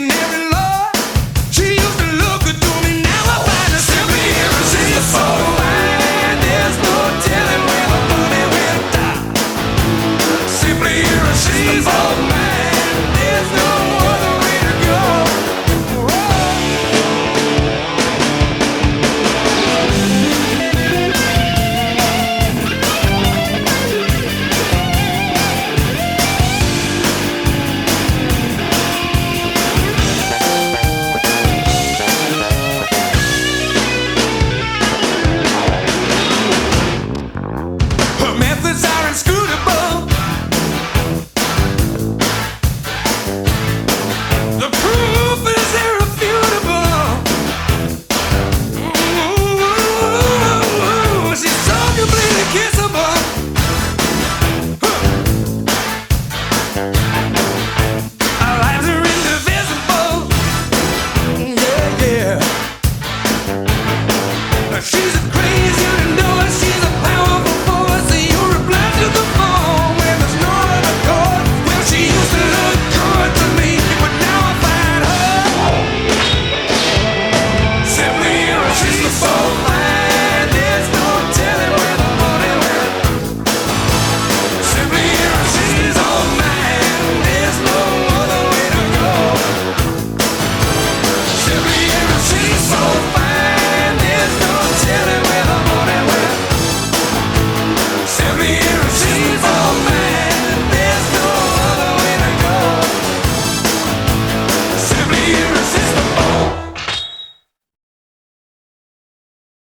making every